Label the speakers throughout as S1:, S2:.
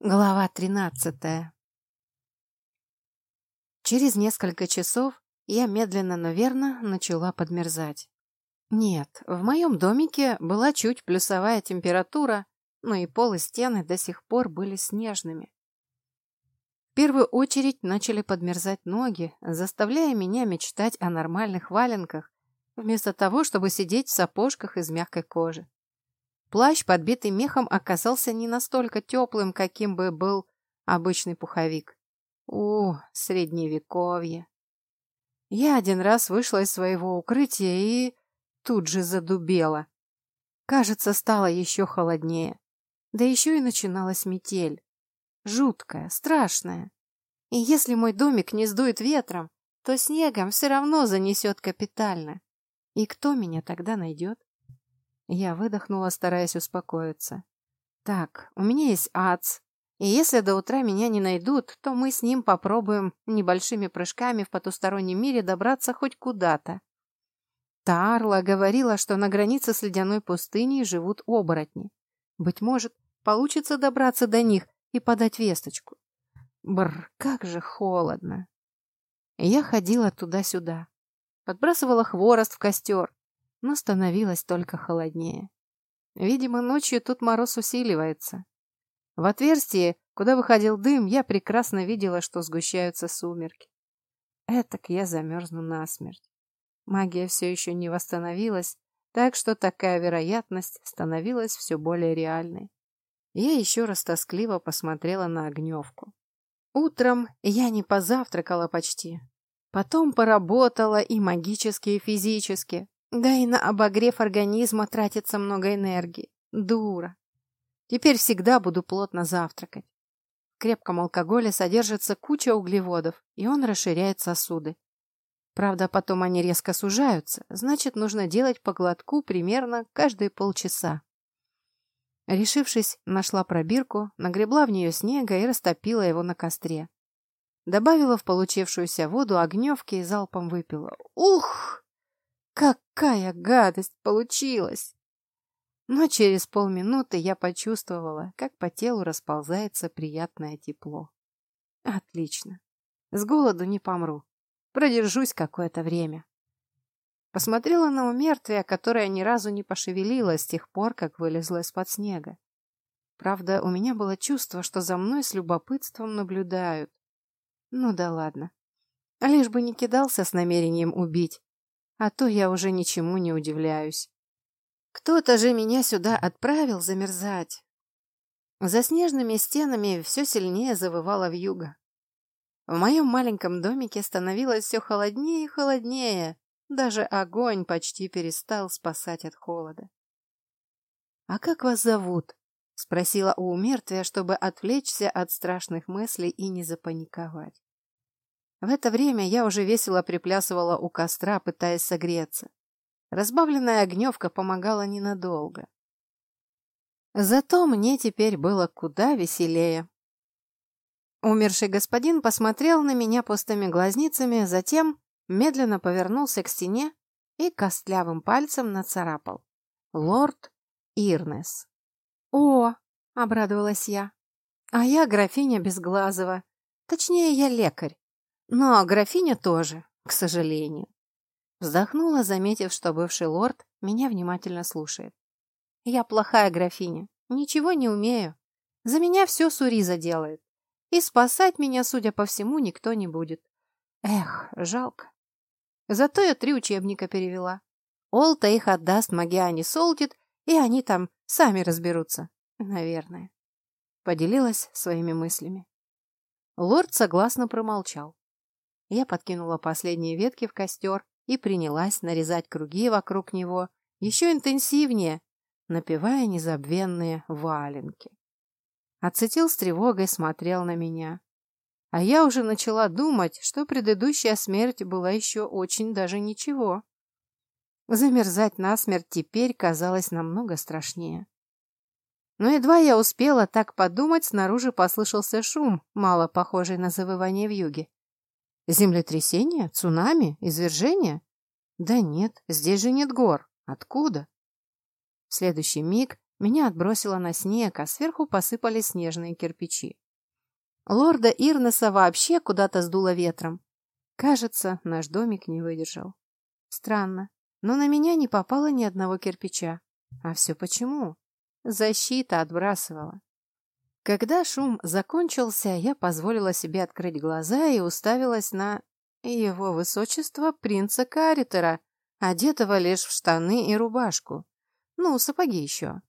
S1: Глава тринадцатая Через несколько часов я медленно, но верно начала подмерзать. Нет, в моем домике была чуть плюсовая температура, но и пол и стены до сих пор были снежными. В первую очередь начали подмерзать ноги, заставляя меня мечтать о нормальных валенках, вместо того, чтобы сидеть в сапожках из мягкой кожи. Плащ, подбитый мехом, оказался не настолько теплым, каким бы был обычный пуховик. У, средневековье. Я один раз вышла из своего укрытия и тут же задубела. Кажется, стало еще холоднее. Да еще и начиналась метель. Жуткая, страшная. И если мой домик не сдует ветром, то снегом все равно занесет капитально. И кто меня тогда найдет? Я выдохнула, стараясь успокоиться. Так, у меня есть ац. И если до утра меня не найдут, то мы с ним попробуем небольшими прыжками в потустороннем мире добраться хоть куда-то. Тарла говорила, что на границе с ледяной пустыней живут оборотни. Быть может, получится добраться до них и подать весточку. Бр, как же холодно. Я ходила туда-сюда. Подбрасывала хворост в костер, но становилось только холоднее. Видимо, ночью тут мороз усиливается. В отверстие, куда выходил дым, я прекрасно видела, что сгущаются сумерки. Этак я замерзну насмерть. Магия все еще не восстановилась, так что такая вероятность становилась все более реальной. Я еще раз тоскливо посмотрела на огневку. Утром я не позавтракала почти. Потом поработала и магически, и физически, да и на обогрев организма тратится много энергии. Дура. Теперь всегда буду плотно завтракать. В крепком алкоголе содержится куча углеводов, и он расширяет сосуды. Правда, потом они резко сужаются, значит, нужно делать по глотку примерно каждые полчаса. Решившись, нашла пробирку, нагребла в нее снега и растопила его на костре. Добавила в получившуюся воду огневки и залпом выпила. Ух! Какая гадость получилась! Но через полминуты я почувствовала, как по телу расползается приятное тепло. Отлично. С голоду не помру. Продержусь какое-то время. Посмотрела на умертвие, которое ни разу не пошевелилось с тех пор, как вылезла из-под снега. Правда, у меня было чувство, что за мной с любопытством наблюдают. Ну да ладно. Лишь бы не кидался с намерением убить а то я уже ничему не удивляюсь. Кто-то же меня сюда отправил замерзать. За снежными стенами все сильнее завывало вьюга. В моем маленьком домике становилось все холоднее и холоднее. Даже огонь почти перестал спасать от холода. «А как вас зовут?» — спросила у умертвия, чтобы отвлечься от страшных мыслей и не запаниковать. В это время я уже весело приплясывала у костра, пытаясь согреться. Разбавленная огневка помогала ненадолго. Зато мне теперь было куда веселее. Умерший господин посмотрел на меня пустыми глазницами, затем медленно повернулся к стене и костлявым пальцем нацарапал. «Лорд Ирнес». «О!» — обрадовалась я. «А я графиня Безглазова. Точнее, я лекарь. Но графиня тоже, к сожалению. Вздохнула, заметив, что бывший лорд меня внимательно слушает. Я плохая графиня, ничего не умею. За меня все Суриза делает. И спасать меня, судя по всему, никто не будет. Эх, жалко. Зато я три учебника перевела. Олта их отдаст Магиане Солтит, и они там сами разберутся. Наверное. Поделилась своими мыслями. Лорд согласно промолчал. Я подкинула последние ветки в костер и принялась нарезать круги вокруг него еще интенсивнее, напевая незабвенные валенки. Ацетил с тревогой смотрел на меня. А я уже начала думать, что предыдущая смерть была еще очень даже ничего. Замерзать насмерть теперь казалось намного страшнее. Но едва я успела так подумать, снаружи послышался шум, мало похожий на завывание в юге. Землетрясение? Цунами? Извержение? Да нет, здесь же нет гор. Откуда? В следующий миг Меня отбросило на снег, а сверху посыпались снежные кирпичи. Лорда Ирнеса вообще куда-то сдуло ветром. Кажется, наш домик не выдержал. Странно, но на меня не попало ни одного кирпича. А все почему? Защита отбрасывала. Когда шум закончился, я позволила себе открыть глаза и уставилась на его высочество принца Каритера, одетого лишь в штаны и рубашку. Ну, сапоги еще.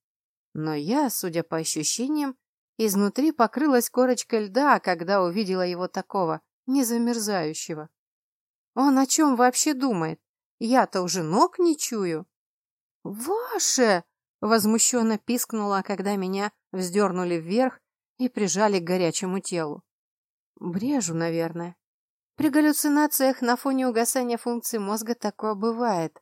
S1: Но я, судя по ощущениям, изнутри покрылась корочкой льда, когда увидела его такого, незамерзающего. Он о чем вообще думает? Я-то уже ног не чую. «Ваше!» — возмущенно пискнула, когда меня вздернули вверх и прижали к горячему телу. Брежу, наверное. При галлюцинациях на фоне угасания функций мозга такое бывает.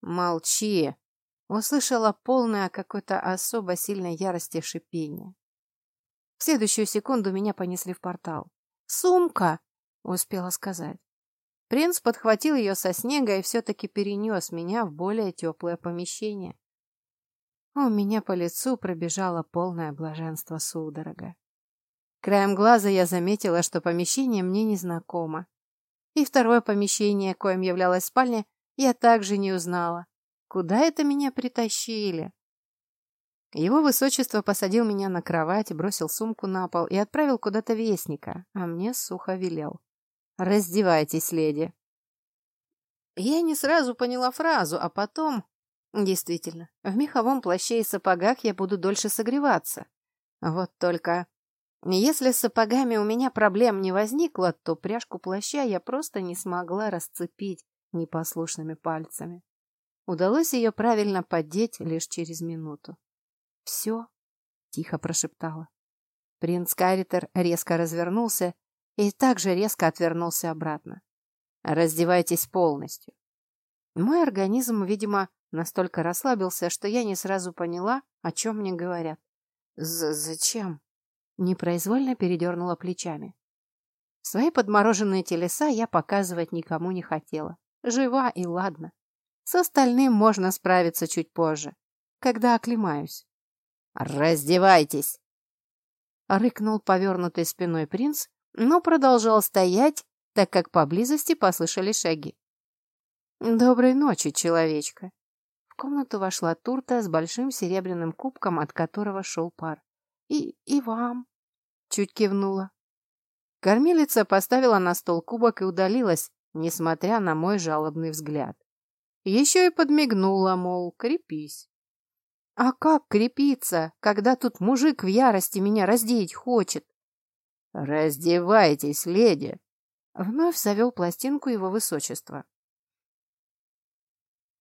S1: «Молчи!» — услышала полное какой-то особо сильной ярости шипение. В следующую секунду меня понесли в портал. «Сумка!» — успела сказать. Принц подхватил ее со снега и все-таки перенес меня в более теплое помещение. У меня по лицу пробежало полное блаженство судорога. Краем глаза я заметила, что помещение мне незнакомо. И второе помещение, коим являлась спальня, я также не узнала. Куда это меня притащили? Его высочество посадил меня на кровать, бросил сумку на пол и отправил куда-то вестника, а мне сухо велел. «Раздевайтесь, леди». Я не сразу поняла фразу, а потом... Действительно, в меховом плаще и сапогах я буду дольше согреваться. Вот только... Если с сапогами у меня проблем не возникло, то пряжку плаща я просто не смогла расцепить непослушными пальцами. Удалось ее правильно поддеть лишь через минуту. «Все?» — тихо прошептала. Принц Каритер резко развернулся и также резко отвернулся обратно. «Раздевайтесь полностью». Мой организм, видимо, настолько расслабился, что я не сразу поняла, о чем мне говорят. З «Зачем?» Непроизвольно передернула плечами. Свои подмороженные телеса я показывать никому не хотела. Жива и ладно. С остальным можно справиться чуть позже, когда оклемаюсь. «Раздевайтесь!» Рыкнул повернутой спиной принц но продолжал стоять, так как поблизости послышались шаги. «Доброй ночи, человечка!» В комнату вошла турта с большим серебряным кубком, от которого шел пар. «И, и вам!» Чуть кивнула. Кормилица поставила на стол кубок и удалилась, несмотря на мой жалобный взгляд. Еще и подмигнула, мол, крепись. А как крепиться, когда тут мужик в ярости меня раздеть хочет? «Раздевайтесь, леди!» Вновь завел пластинку его высочества.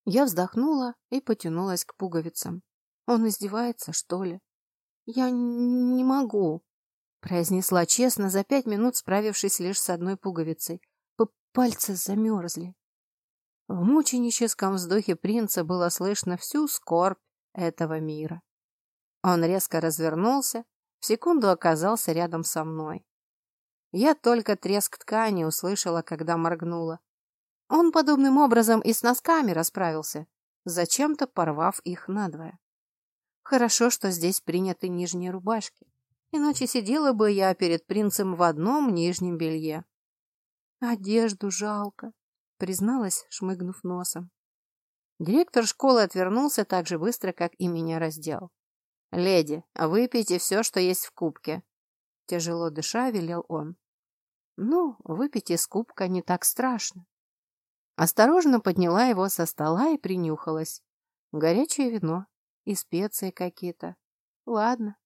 S1: Я вздохнула и потянулась к пуговицам. Он издевается, что ли? Я не могу, произнесла честно, за пять минут справившись лишь с одной пуговицей. П Пальцы замерзли. В мученическом вздохе принца было слышно всю скорбь этого мира. Он резко развернулся в секунду оказался рядом со мной. Я только треск ткани услышала, когда моргнула. Он подобным образом и с носками расправился, зачем-то порвав их надвое. Хорошо, что здесь приняты нижние рубашки, иначе сидела бы я перед принцем в одном нижнем белье. Одежду жалко, призналась, шмыгнув носом. Директор школы отвернулся так же быстро, как и меня раздел. «Леди, выпейте все, что есть в кубке», — тяжело дыша велел он. «Ну, выпить из кубка не так страшно». Осторожно подняла его со стола и принюхалась. Горячее вино и специи какие-то. Ладно.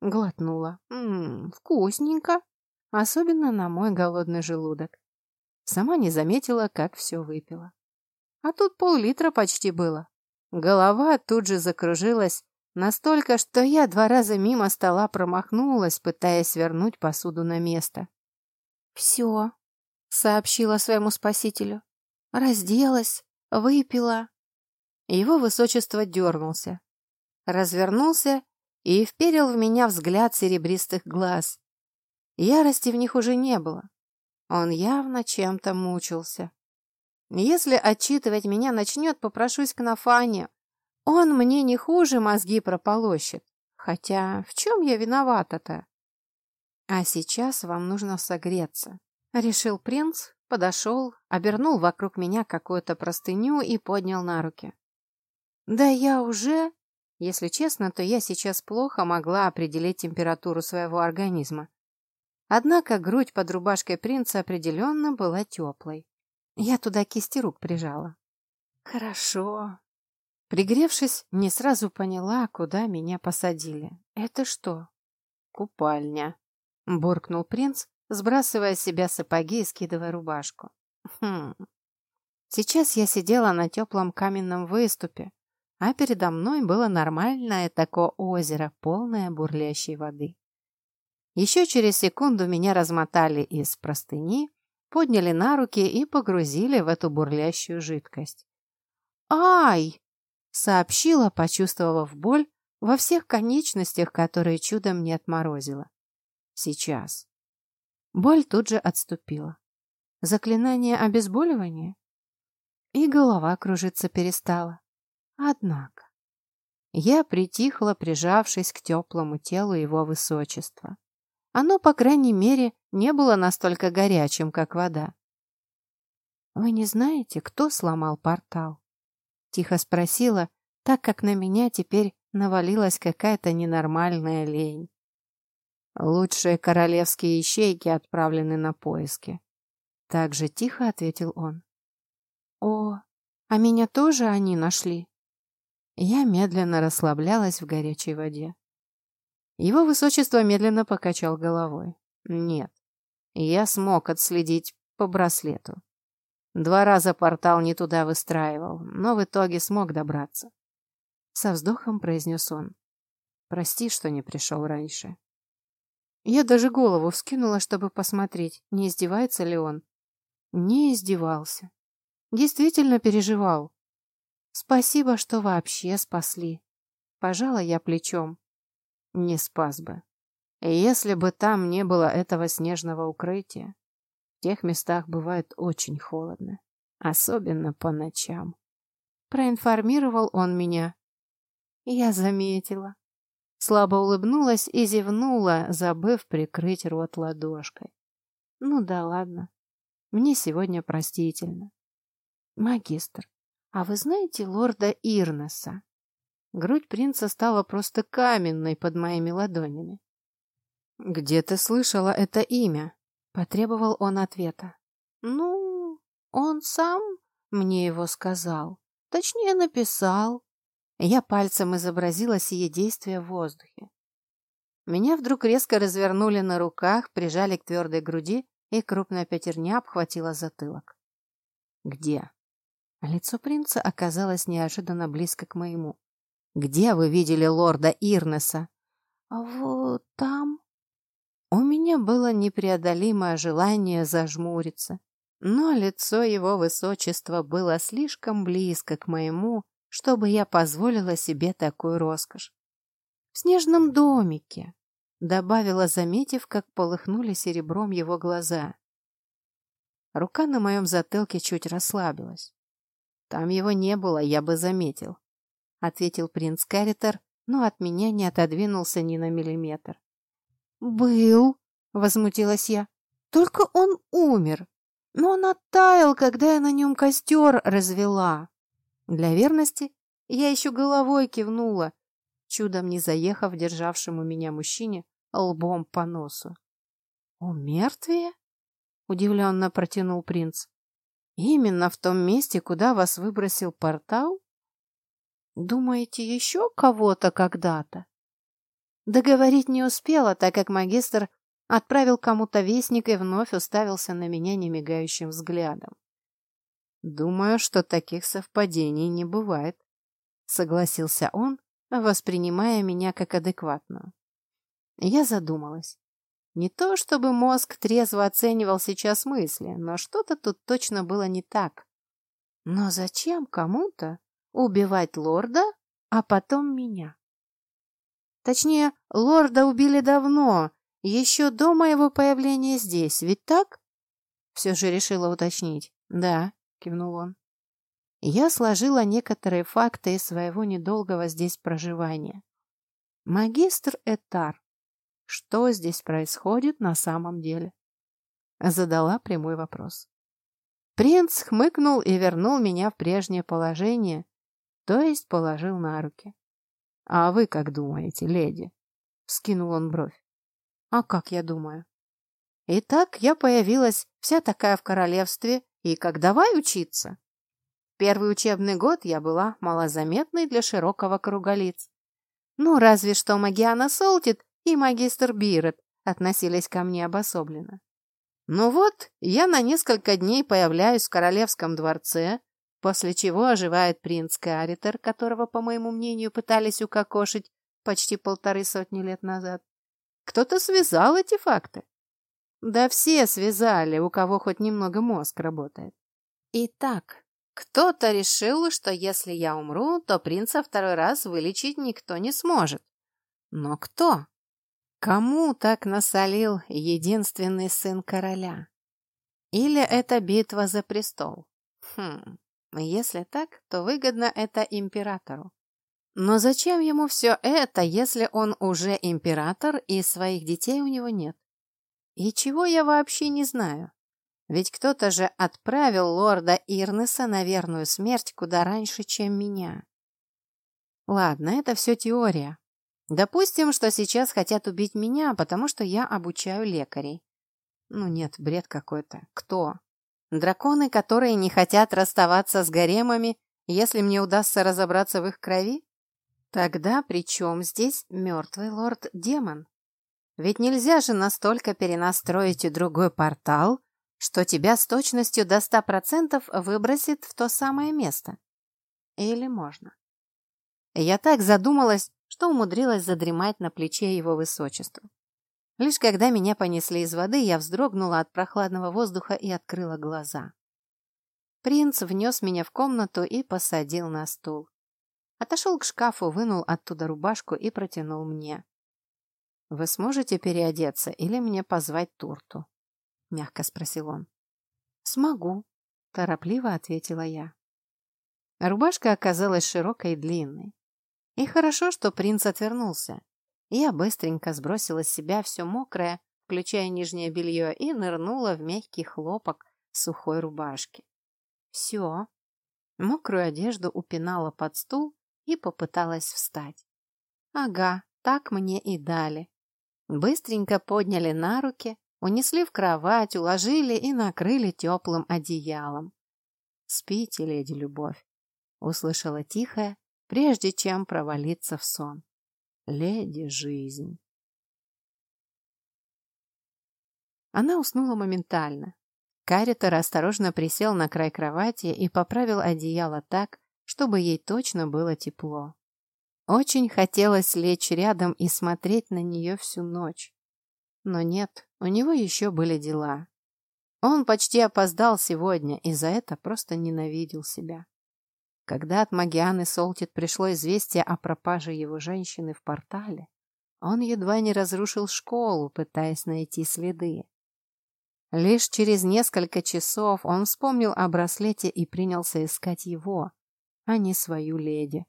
S1: Глотнула. Ммм, вкусненько. Особенно на мой голодный желудок. Сама не заметила, как все выпила. А тут пол-литра почти было. Голова тут же закружилась, Настолько, что я два раза мимо стола промахнулась, пытаясь вернуть посуду на место. «Все», — сообщила своему спасителю. «Разделась, выпила». Его высочество дернулся, развернулся и вперил в меня взгляд серебристых глаз. Ярости в них уже не было. Он явно чем-то мучился. Если отчитывать меня начнет, попрошусь к Нафане, Он мне не хуже мозги прополощет. Хотя в чем я виновата-то? А сейчас вам нужно согреться. Решил принц, подошел, обернул вокруг меня какую-то простыню и поднял на руки. Да я уже... Если честно, то я сейчас плохо могла определить температуру своего организма. Однако грудь под рубашкой принца определенно была теплой. Я туда кисти рук прижала. Хорошо. Пригревшись, не сразу поняла, куда меня посадили. Это что? Купальня. Буркнул принц, сбрасывая с себя сапоги и скидывая рубашку. Хм. Сейчас я сидела на теплом каменном выступе, а передо мной было нормальное такое озеро, полное бурлящей воды. Еще через секунду меня размотали из простыни, подняли на руки и погрузили в эту бурлящую жидкость. «Ай!» — сообщила, почувствовав боль во всех конечностях, которые чудом не отморозило. «Сейчас». Боль тут же отступила. Заклинание обезболивания? И голова кружиться перестала. Однако... Я притихла, прижавшись к теплому телу его высочества. Оно, по крайней мере, не было настолько горячим, как вода. «Вы не знаете, кто сломал портал?» Тихо спросила, так как на меня теперь навалилась какая-то ненормальная лень. «Лучшие королевские ищейки отправлены на поиски», — так же тихо ответил он. «О, а меня тоже они нашли?» Я медленно расслаблялась в горячей воде. Его высочество медленно покачал головой. Нет, я смог отследить по браслету. Два раза портал не туда выстраивал, но в итоге смог добраться. Со вздохом произнес он. Прости, что не пришел раньше. Я даже голову вскинула, чтобы посмотреть, не издевается ли он. Не издевался. Действительно переживал. Спасибо, что вообще спасли. Пожала я плечом не спас бы. Если бы там не было этого снежного укрытия, в тех местах бывает очень холодно, особенно по ночам. Проинформировал он меня. Я заметила. Слабо улыбнулась и зевнула, забыв прикрыть рот ладошкой. Ну да ладно. Мне сегодня простительно. Магистр, а вы знаете лорда Ирнеса? Грудь принца стала просто каменной под моими ладонями. «Где ты слышала это имя?» — потребовал он ответа. «Ну, он сам мне его сказал. Точнее, написал». Я пальцем изобразила сие действие в воздухе. Меня вдруг резко развернули на руках, прижали к твердой груди, и крупная пятерня обхватила затылок. «Где?» Лицо принца оказалось неожиданно близко к моему. Где вы видели лорда Ирнеса? Вот там. У меня было непреодолимое желание зажмуриться, но лицо его высочества было слишком близко к моему, чтобы я позволила себе такую роскошь. В снежном домике, добавила, заметив, как полыхнули серебром его глаза. Рука на моем затылке чуть расслабилась. Там его не было, я бы заметил ответил принц Каритер, но от меня не отодвинулся ни на миллиметр. «Был», — возмутилась я, — «только он умер, но он оттаял, когда я на нем костер развела». Для верности я еще головой кивнула, чудом не заехав державшему меня мужчине лбом по носу. «У мертвия?» — удивленно протянул принц. «Именно в том месте, куда вас выбросил портал?» Думаете, еще кого-то когда-то? Договорить не успела, так как магистр отправил кому-то вестник и вновь уставился на меня немигающим взглядом. «Думаю, что таких совпадений не бывает», — согласился он, воспринимая меня как адекватную. Я задумалась. Не то, чтобы мозг трезво оценивал сейчас мысли, но что-то тут точно было не так. Но зачем кому-то убивать лорда, а потом меня. Точнее, лорда убили давно, еще до моего появления здесь, ведь так? Все же решила уточнить. Да, кивнул он. я сложила некоторые факты из своего недолгого здесь проживания. Магистр Этар. Что здесь происходит на самом деле? Задала прямой вопрос. Принц хмыкнул и вернул меня в прежнее положение, то есть положил на руки. «А вы как думаете, леди?» — вскинул он бровь. «А как я думаю?» «Итак, я появилась вся такая в королевстве, и как давай учиться?» Первый учебный год я была малозаметной для широкого круга лиц. Ну, разве что Магиана Солтит и магистр Бирет относились ко мне обособленно. Ну вот, я на несколько дней появляюсь в королевском дворце, после чего оживает принц Каритер, которого, по моему мнению, пытались укокошить почти полторы сотни лет назад. Кто-то связал эти факты. Да все связали, у кого хоть немного мозг работает. Итак, кто-то решил, что если я умру, то принца второй раз вылечить никто не сможет. Но кто? Кому так насолил единственный сын короля? Или это битва за престол? Хм, если так, то выгодно это императору. Но зачем ему все это, если он уже император и своих детей у него нет? И чего я вообще не знаю? Ведь кто-то же отправил лорда Ирнеса на верную смерть куда раньше, чем меня. Ладно, это все теория. Допустим, что сейчас хотят убить меня, потому что я обучаю лекарей. Ну нет, бред какой-то. Кто? Драконы, которые не хотят расставаться с гаремами, если мне удастся разобраться в их крови? Тогда при чем здесь мертвый лорд-демон? Ведь нельзя же настолько перенастроить другой портал, что тебя с точностью до ста процентов выбросит в то самое место. Или можно? Я так задумалась, что умудрилась задремать на плече его высочества. Лишь когда меня понесли из воды, я вздрогнула от прохладного воздуха и открыла глаза. Принц внес меня в комнату и посадил на стул. Отошел к шкафу, вынул оттуда рубашку и протянул мне. «Вы сможете переодеться или мне позвать Турту?» мягко спросил он. Смогу, торопливо ответила я. Рубашка оказалась широкой и длинной. И хорошо, что принц отвернулся. Я быстренько сбросила с себя все мокрое, включая нижнее белье, и нырнула в мягкий хлопок сухой рубашки. Все. Мокрую одежду упинала под стул и попыталась встать. Ага, так мне и дали. Быстренько подняли на руки, Унесли в кровать, уложили и накрыли теплым одеялом. «Спите, леди Любовь», — услышала тихая, прежде чем провалиться в сон. «Леди Жизнь». Она уснула моментально. Каритер осторожно присел на край кровати и поправил одеяло так, чтобы ей точно было тепло. Очень хотелось лечь рядом и смотреть на нее всю ночь. Но нет, у него еще были дела. Он почти опоздал сегодня и за это просто ненавидел себя. Когда от Магианы Солтит пришло известие о пропаже его женщины в портале, он едва не разрушил школу, пытаясь найти следы. Лишь через несколько часов он вспомнил о браслете и принялся искать его, а не свою леди.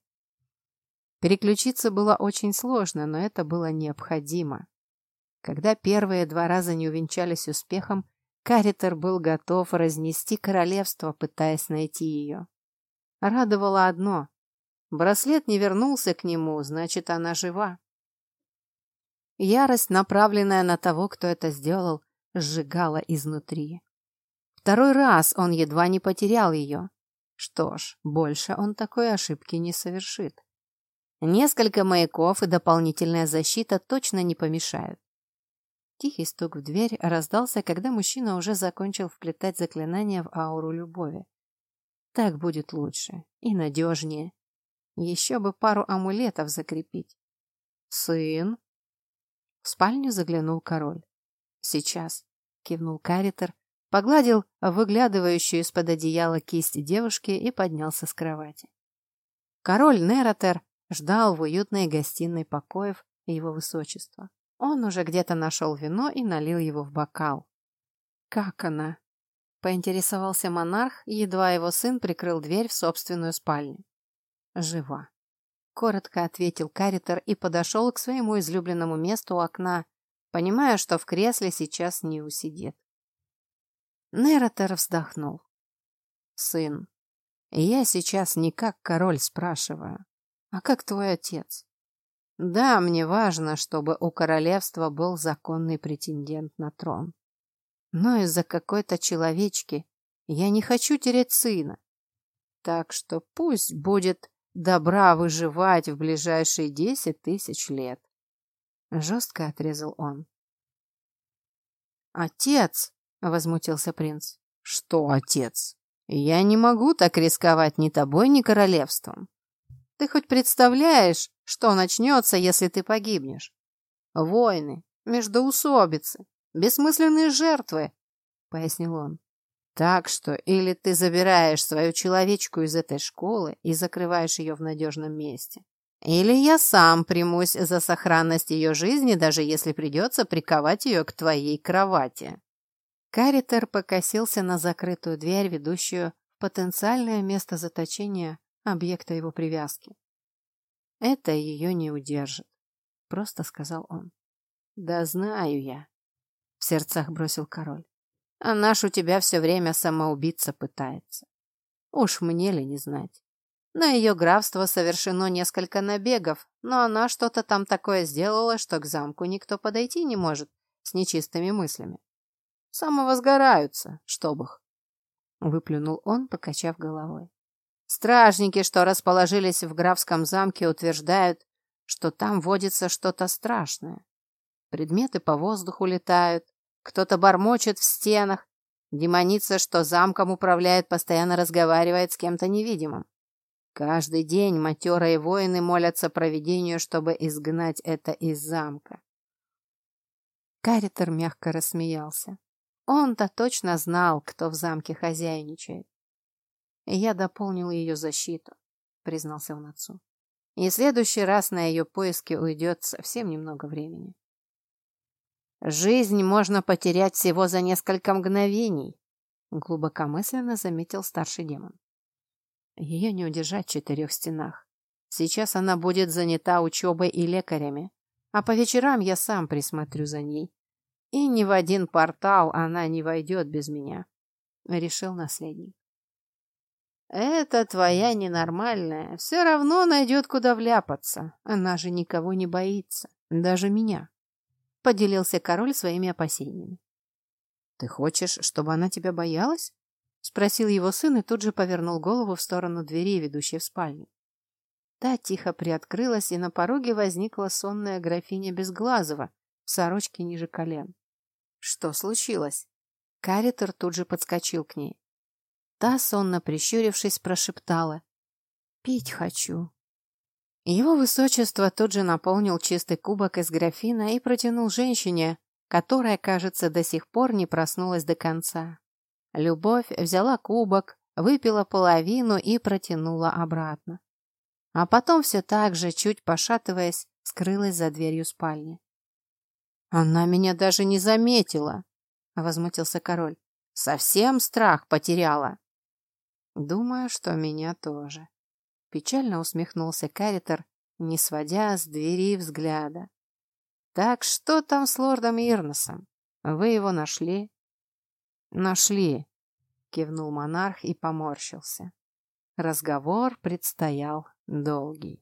S1: Переключиться было очень сложно, но это было необходимо. Когда первые два раза не увенчались успехом, Каритер был готов разнести королевство, пытаясь найти ее. Радовало одно. Браслет не вернулся к нему, значит, она жива. Ярость, направленная на того, кто это сделал, сжигала изнутри. Второй раз он едва не потерял ее. Что ж, больше он такой ошибки не совершит. Несколько маяков и дополнительная защита точно не помешают. Тихий стук в дверь раздался, когда мужчина уже закончил вплетать заклинание в ауру любови. Так будет лучше и надежнее. Еще бы пару амулетов закрепить. «Сын?» В спальню заглянул король. «Сейчас», — кивнул Каритер, погладил выглядывающую из-под одеяла кисть девушки и поднялся с кровати. Король Нератер ждал в уютной гостиной покоев его высочества. Он уже где-то нашел вино и налил его в бокал. «Как она?» Поинтересовался монарх, едва его сын прикрыл дверь в собственную спальню. Жива. Коротко ответил Каритер и подошел к своему излюбленному месту у окна, понимая, что в кресле сейчас не усидит. Нератор вздохнул. «Сын, я сейчас не как король спрашиваю, а как твой отец. Да, мне важно, чтобы у королевства был законный претендент на трон. Но из-за какой-то человечки я не хочу терять сына. Так что пусть будет добра выживать в ближайшие десять тысяч лет. Жестко отрезал он. «Отец!» — возмутился принц. «Что отец? Я не могу так рисковать ни тобой, ни королевством. Ты хоть представляешь, что начнется, если ты погибнешь? Войны, междоусобицы, бессмысленные жертвы, — пояснил он. Так что или ты забираешь свою человечку из этой школы и закрываешь ее в надежном месте, или я сам примусь за сохранность ее жизни, даже если придется приковать ее к твоей кровати. Каритер покосился на закрытую дверь, ведущую в потенциальное место заточения объекта его привязки. Это ее не удержит, просто сказал он. Да знаю я, в сердцах бросил король. А наш у тебя все время самоубиться пытается. Уж мне ли не знать. На ее графство совершено несколько набегов, но она что-то там такое сделала, что к замку никто подойти не может с нечистыми мыслями. Самовозгораются, чтоб их. Выплюнул он, покачав головой. Стражники, что расположились в графском замке, утверждают, что там водится что-то страшное. Предметы по воздуху летают, кто-то бормочет в стенах, демоница, что замком управляет, постоянно разговаривает с кем-то невидимым. Каждый день матерые воины молятся провидению, чтобы изгнать это из замка. Каритер мягко рассмеялся. Он-то точно знал, кто в замке хозяйничает. Я дополнил ее защиту, признался он отцу. И следующий раз на ее поиски уйдет совсем немного времени. Жизнь можно потерять всего за несколько мгновений, глубокомысленно заметил старший демон. Ее не удержать в четырех стенах. Сейчас она будет занята учебой и лекарями, а по вечерам я сам присмотрю за ней. И ни в один портал она не войдет без меня, решил наследник. «Это твоя ненормальная. Все равно найдет, куда вляпаться. Она же никого не боится. Даже меня», — поделился король своими опасениями. «Ты хочешь, чтобы она тебя боялась?» — спросил его сын и тут же повернул голову в сторону двери, ведущей в спальню. Та тихо приоткрылась, и на пороге возникла сонная графиня Безглазова в сорочке ниже колен. «Что случилось?» Каритер тут же подскочил к ней. Та, сонно прищурившись, прошептала. «Пить хочу». Его высочество тут же наполнил чистый кубок из графина и протянул женщине, которая, кажется, до сих пор не проснулась до конца. Любовь взяла кубок, выпила половину и протянула обратно. А потом все так же, чуть пошатываясь, скрылась за дверью спальни. «Она меня даже не заметила!» — возмутился король. «Совсем страх потеряла!» Думаю, что меня тоже. Печально усмехнулся Каритер, не сводя с двери взгляда. Так что там с лордом Ирносом? Вы его нашли? Нашли, кивнул монарх и поморщился. Разговор предстоял долгий.